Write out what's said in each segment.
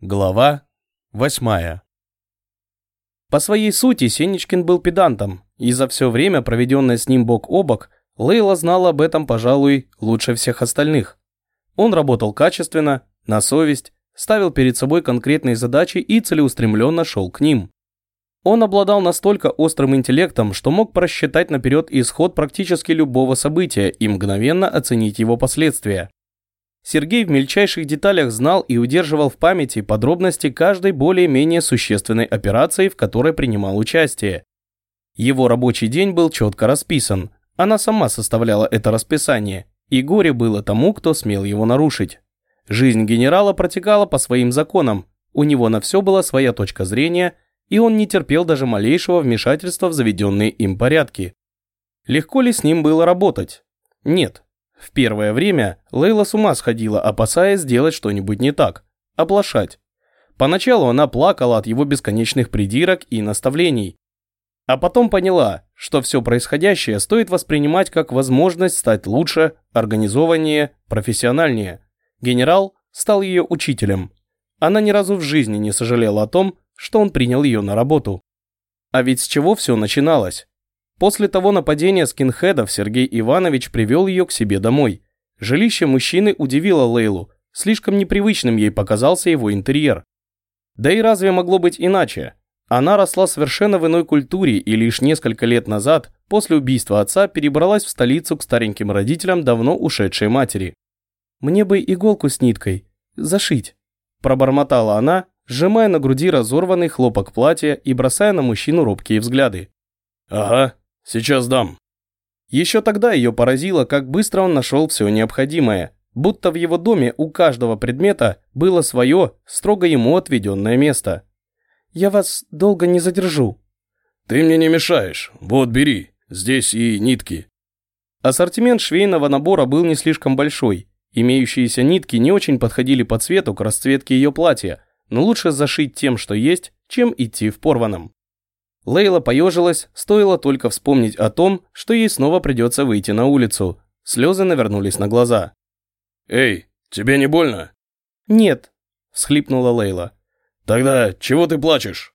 Глава восьмая По своей сути Сенечкин был педантом, и за все время, проведенное с ним бок о бок, Лейла знала об этом, пожалуй, лучше всех остальных. Он работал качественно, на совесть, ставил перед собой конкретные задачи и целеустремленно шел к ним. Он обладал настолько острым интеллектом, что мог просчитать наперед исход практически любого события и мгновенно оценить его последствия. Сергей в мельчайших деталях знал и удерживал в памяти подробности каждой более-менее существенной операции, в которой принимал участие. Его рабочий день был четко расписан, она сама составляла это расписание, и горе было тому, кто смел его нарушить. Жизнь генерала протекала по своим законам, у него на все была своя точка зрения, и он не терпел даже малейшего вмешательства в заведенные им порядки. Легко ли с ним было работать? Нет, в первое время Лейла с ума сходила, опасаясь сделать что-нибудь не так, оплошать. Поначалу она плакала от его бесконечных придирок и наставлений. А потом поняла, что все происходящее стоит воспринимать как возможность стать лучше, организованнее, профессиональнее. Генерал стал ее учителем. Она ни разу в жизни не сожалела о том, что он принял ее на работу. А ведь с чего все начиналось? После того нападения скинхедов Сергей Иванович привел ее к себе домой. Жилище мужчины удивило Лейлу, слишком непривычным ей показался его интерьер. Да и разве могло быть иначе? Она росла совершенно в иной культуре и лишь несколько лет назад, после убийства отца, перебралась в столицу к стареньким родителям давно ушедшей матери. «Мне бы иголку с ниткой. Зашить», – пробормотала она, сжимая на груди разорванный хлопок платья и бросая на мужчину робкие взгляды. «Ага, Сейчас дам». Еще тогда ее поразило, как быстро он нашел все необходимое, будто в его доме у каждого предмета было свое, строго ему отведенное место. «Я вас долго не задержу». «Ты мне не мешаешь. Вот, бери. Здесь и нитки». Ассортимент швейного набора был не слишком большой. Имеющиеся нитки не очень подходили по цвету к расцветке ее платья, но лучше зашить тем, что есть, чем идти в порванном. Лейла поежилась, стоило только вспомнить о том, что ей снова придется выйти на улицу. Слезы навернулись на глаза. «Эй, тебе не больно?» «Нет», – всхлипнула Лейла. «Тогда чего ты плачешь?»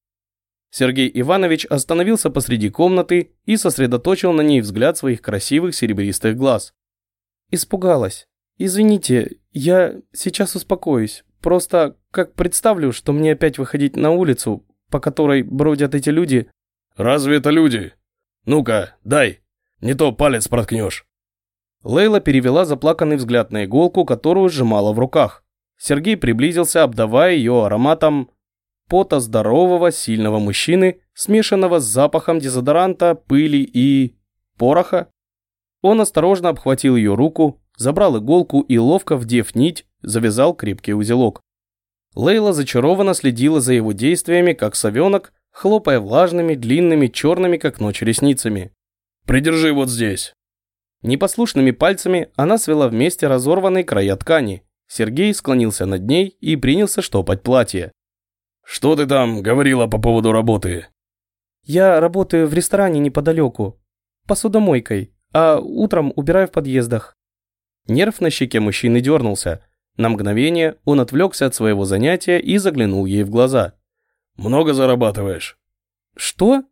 Сергей Иванович остановился посреди комнаты и сосредоточил на ней взгляд своих красивых серебристых глаз. «Испугалась. Извините, я сейчас успокоюсь. Просто как представлю, что мне опять выходить на улицу, по которой бродят эти люди, «Разве это люди? Ну-ка, дай, не то палец проткнешь». Лейла перевела заплаканный взгляд на иголку, которую сжимала в руках. Сергей приблизился, обдавая ее ароматом пота здорового, сильного мужчины, смешанного с запахом дезодоранта, пыли и... пороха. Он осторожно обхватил ее руку, забрал иголку и, ловко вдев нить, завязал крепкий узелок. Лейла зачарованно следила за его действиями, как совенок, хлопая влажными, длинными, черными, как ночь, ресницами. «Придержи вот здесь». Непослушными пальцами она свела вместе разорванные края ткани. Сергей склонился над ней и принялся штопать платье. «Что ты там говорила по поводу работы?» «Я работаю в ресторане неподалеку. Посудомойкой, а утром убираю в подъездах». Нерв на щеке мужчины дернулся. На мгновение он отвлекся от своего занятия и заглянул ей в глаза. Много зарабатываешь?» «Что?»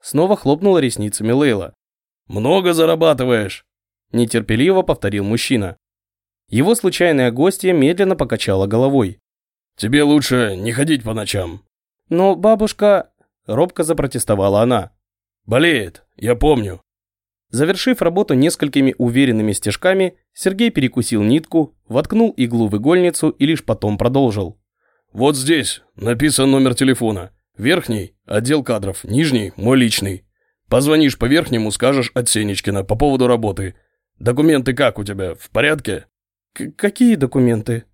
Снова хлопнула ресницами Лейла. «Много зарабатываешь?» Нетерпеливо повторил мужчина. Его случайная гостья медленно покачала головой. «Тебе лучше не ходить по ночам». «Но бабушка...» Робко запротестовала она. «Болеет, я помню». Завершив работу несколькими уверенными стежками, Сергей перекусил нитку, воткнул иглу в игольницу и лишь потом продолжил. Вот здесь написан номер телефона. Верхний – отдел кадров, нижний – мой личный. Позвонишь по верхнему, скажешь от Сенечкина по поводу работы. Документы как у тебя, в порядке? К какие документы?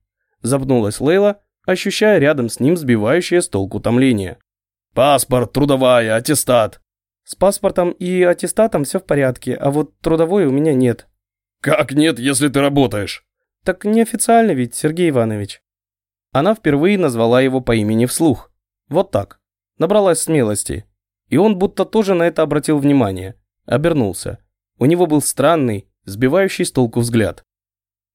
Запнулась Лейла, ощущая рядом с ним сбивающее с толку томление. Паспорт, трудовая, аттестат. С паспортом и аттестатом все в порядке, а вот трудовой у меня нет. Как нет, если ты работаешь? Так неофициально ведь, Сергей Иванович. Она впервые назвала его по имени вслух. Вот так. Набралась смелости. И он будто тоже на это обратил внимание. Обернулся. У него был странный, сбивающий с толку взгляд.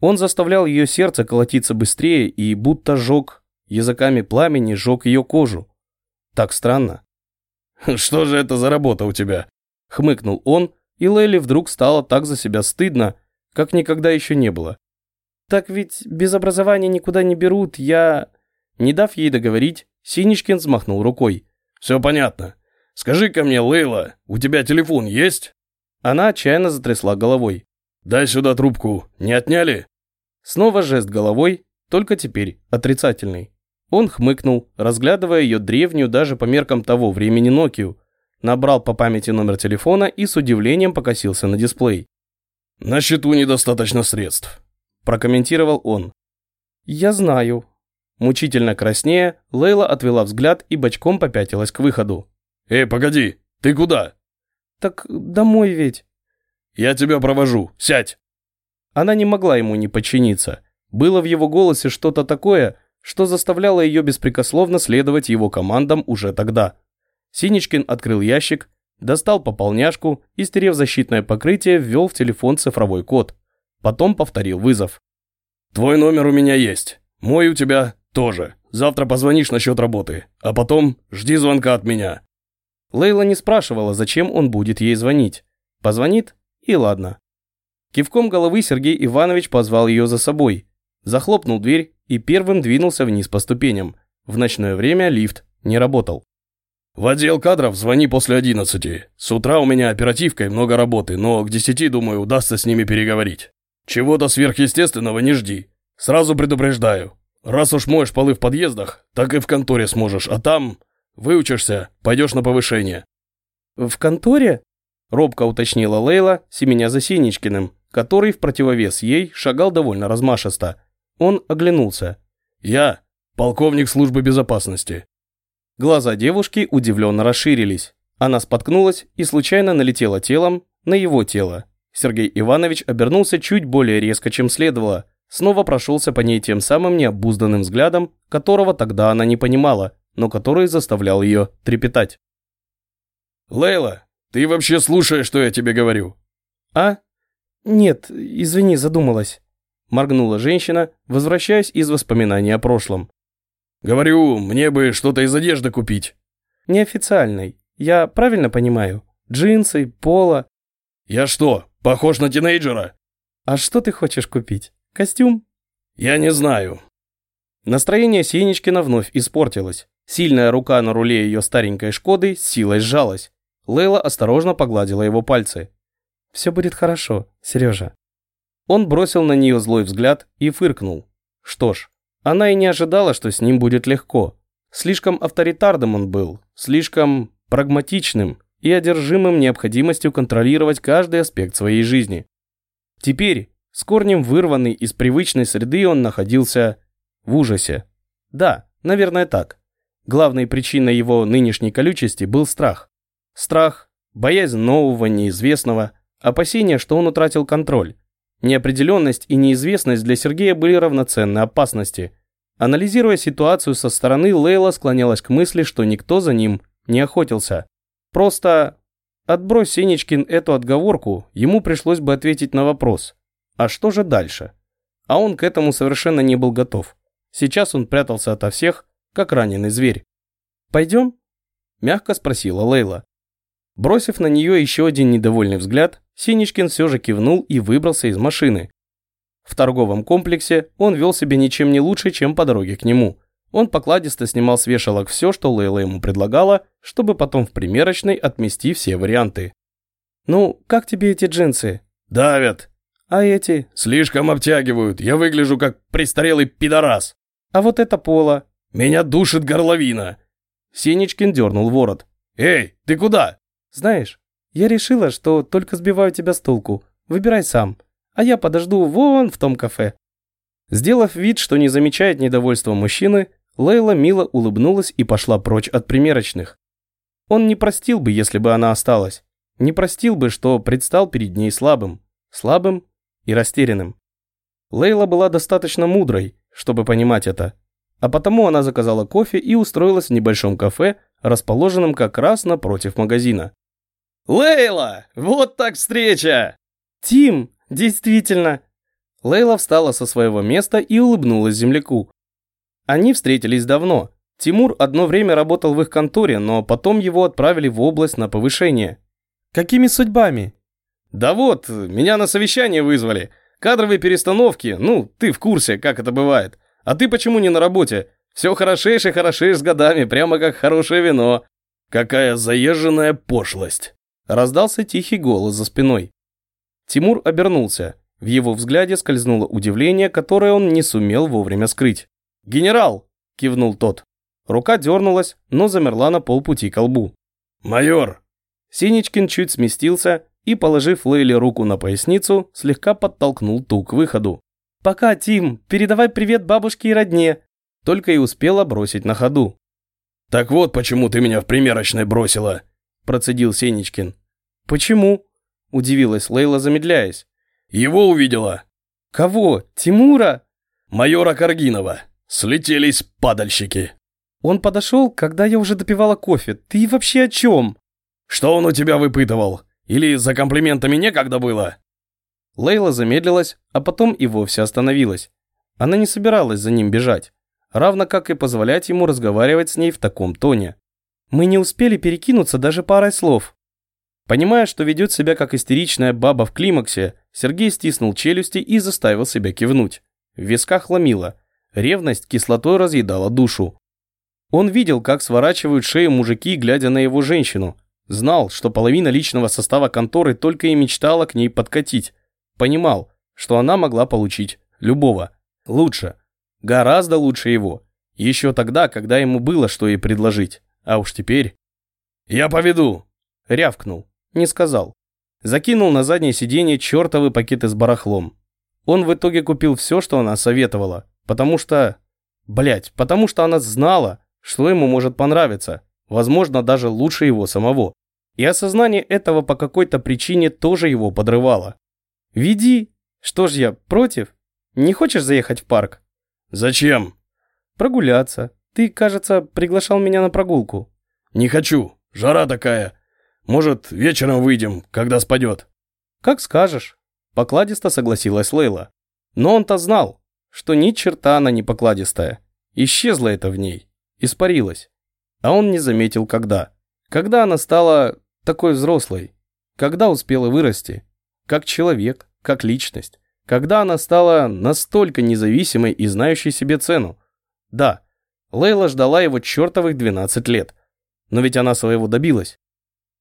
Он заставлял ее сердце колотиться быстрее и будто жег языками пламени жег ее кожу. Так странно. «Что же это за работа у тебя?» Хмыкнул он, и Лейли вдруг стало так за себя стыдно, как никогда еще не было. «Так ведь без образования никуда не берут, я...» Не дав ей договорить, Синичкин взмахнул рукой. «Все понятно. Скажи-ка мне, Лейла, у тебя телефон есть?» Она отчаянно затрясла головой. «Дай сюда трубку. Не отняли?» Снова жест головой, только теперь отрицательный. Он хмыкнул, разглядывая ее древнюю даже по меркам того времени Нокию, набрал по памяти номер телефона и с удивлением покосился на дисплей. «На счету недостаточно средств», – прокомментировал он. «Я знаю». Мучительно краснея, Лейла отвела взгляд и бочком попятилась к выходу. «Эй, погоди, ты куда?» «Так домой ведь». «Я тебя провожу, сядь». Она не могла ему не подчиниться. Было в его голосе что-то такое, что заставляло ее беспрекословно следовать его командам уже тогда. Синичкин открыл ящик, достал пополняшку и, стерев защитное покрытие, ввел в телефон цифровой код. Потом повторил вызов. «Твой номер у меня есть. Мой у тебя тоже. Завтра позвонишь насчет работы. А потом жди звонка от меня». Лейла не спрашивала, зачем он будет ей звонить. Позвонит и ладно. Кивком головы Сергей Иванович позвал ее за собой. Захлопнул дверь и первым двинулся вниз по ступеням. В ночное время лифт не работал. «В отдел кадров звони после одиннадцати. С утра у меня оперативка и много работы, но к десяти, думаю, удастся с ними переговорить. Чего-то сверхъестественного не жди. Сразу предупреждаю. Раз уж моешь полы в подъездах, так и в конторе сможешь, а там выучишься, пойдешь на повышение». «В конторе?» – робко уточнила Лейла, семеня за Синичкиным, который в противовес ей шагал довольно размашисто. Он оглянулся. «Я полковник службы безопасности». Глаза девушки удивленно расширились. Она споткнулась и случайно налетела телом на его тело. Сергей Иванович обернулся чуть более резко, чем следовало. Снова прошелся по ней тем самым необузданным взглядом, которого тогда она не понимала, но который заставлял ее трепетать. «Лейла, ты вообще слушаешь, что я тебе говорю?» «А? Нет, извини, задумалась». Моргнула женщина, возвращаясь из воспоминаний о прошлом. «Говорю, мне бы что-то из одежды купить». «Неофициальной. Я правильно понимаю? Джинсы, поло». «Я что, похож на тинейджера?» «А что ты хочешь купить? Костюм?» «Я не знаю». Настроение Синичкина вновь испортилось. Сильная рука на руле ее старенькой «Шкоды» с силой сжалась. Лейла осторожно погладила его пальцы. «Все будет хорошо, Сережа». Он бросил на нее злой взгляд и фыркнул. Что ж, она и не ожидала, что с ним будет легко. Слишком авторитарным он был, слишком прагматичным и одержимым необходимостью контролировать каждый аспект своей жизни. Теперь, с корнем вырванный из привычной среды, он находился в ужасе. Да, наверное так. Главной причиной его нынешней колючести был страх. Страх, боязнь нового, неизвестного, опасение, что он утратил контроль. Неопределенность и неизвестность для Сергея были равноценны опасности. Анализируя ситуацию со стороны, Лейла склонялась к мысли, что никто за ним не охотился. Просто отбрось Сенечкин эту отговорку, ему пришлось бы ответить на вопрос. А что же дальше? А он к этому совершенно не был готов. Сейчас он прятался ото всех, как раненый зверь. «Пойдем?» – мягко спросила Лейла. Бросив на нее еще один недовольный взгляд, Синичкин все же кивнул и выбрался из машины. В торговом комплексе он вел себя ничем не лучше, чем по дороге к нему. Он покладисто снимал с вешалок все, что Лейла ему предлагала, чтобы потом в примерочной отмести все варианты. «Ну, как тебе эти джинсы?» «Давят». «А эти?» «Слишком обтягивают. Я выгляжу как престарелый пидорас». «А вот это поло?» «Меня душит горловина». Синичкин дернул ворот. «Эй, ты куда?» «Знаешь, я решила, что только сбиваю тебя с толку. Выбирай сам, а я подожду вон в том кафе». Сделав вид, что не замечает недовольства мужчины, Лейла мило улыбнулась и пошла прочь от примерочных. Он не простил бы, если бы она осталась. Не простил бы, что предстал перед ней слабым. Слабым и растерянным. Лейла была достаточно мудрой, чтобы понимать это. А потому она заказала кофе и устроилась в небольшом кафе, расположенном как раз напротив магазина. «Лейла! Вот так встреча!» «Тим, действительно!» Лейла встала со своего места и улыбнулась земляку. Они встретились давно. Тимур одно время работал в их конторе, но потом его отправили в область на повышение. Какими судьбами? Да вот, меня на совещание вызвали. Кадровые перестановки, ну, ты в курсе, как это бывает. А ты почему не на работе? Все хорошеешь и хорошеешь с годами, прямо как хорошее вино. Какая заезженная пошлость. Раздался тихий голос за спиной. Тимур обернулся. В его взгляде скользнуло удивление, которое он не сумел вовремя скрыть. «Генерал!» – кивнул тот. Рука дернулась, но замерла на полпути к лбу. «Майор!» Синичкин чуть сместился и, положив Лейле руку на поясницу, слегка подтолкнул ту к выходу. «Пока, Тим, передавай привет бабушке и родне!» Только и успела бросить на ходу. «Так вот почему ты меня в примерочной бросила!» Процедил Сенечкин. «Почему?» Удивилась Лейла, замедляясь. «Его увидела!» «Кого? Тимура?» «Майора Каргинова. Слетелись падальщики!» Он подошел, когда я уже допивала кофе. Ты вообще о чем? Что он у тебя выпытывал? Или за комплиментами некогда было?» Лейла замедлилась, а потом и вовсе остановилась. Она не собиралась за ним бежать, равно как и позволять ему разговаривать с ней в таком тоне. Мы не успели перекинуться даже парой слов. Понимая, что ведет себя как истеричная баба в климаксе, Сергей стиснул челюсти и заставил себя кивнуть. В висках ломило. Ревность кислотой разъедала душу. Он видел, как сворачивают шею мужики, глядя на его женщину. Знал, что половина личного состава конторы только и мечтала к ней подкатить. Понимал, что она могла получить любого. Лучше. Гораздо лучше его. Еще тогда, когда ему было что ей предложить. А уж теперь... «Я поведу!» Рявкнул. Не сказал. Закинул на заднее сиденье чертовы пакеты с барахлом. Он в итоге купил все, что она советовала. Потому что... Блять, потому что она знала, что ему может понравиться. Возможно, даже лучше его самого. И осознание этого по какой-то причине тоже его подрывало. «Веди. Что ж я, против? Не хочешь заехать в парк?» «Зачем?» «Прогуляться. Ты, кажется, приглашал меня на прогулку». «Не хочу. Жара такая. Может, вечером выйдем, когда спадет?» «Как скажешь», — покладисто согласилась Лейла. Но он-то знал, что ни черта она не покладистая. Исчезло это в ней, испарилось. А он не заметил, когда. Когда она стала такой взрослой, когда успела вырасти, как человек, как личность, когда она стала настолько независимой и знающей себе цену. Да, Лейла ждала его чертовых 12 лет, но ведь она своего добилась.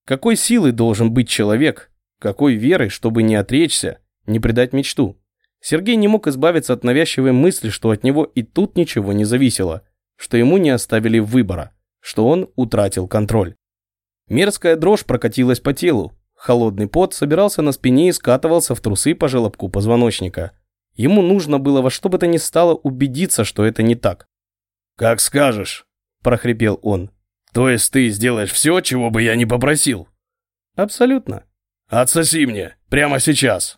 Какой силой должен быть человек, какой верой, чтобы не отречься, не предать мечту? Сергей не мог избавиться от навязчивой мысли, что от него и тут ничего не зависело, что ему не оставили выбора, что он утратил контроль. Мерзкая дрожь прокатилась по телу. Холодный пот собирался на спине и скатывался в трусы по желобку позвоночника. Ему нужно было во что бы то ни стало убедиться, что это не так. «Как скажешь», – прохрипел он. «То есть ты сделаешь все, чего бы я не попросил?» «Абсолютно». «Отсоси мне, прямо сейчас».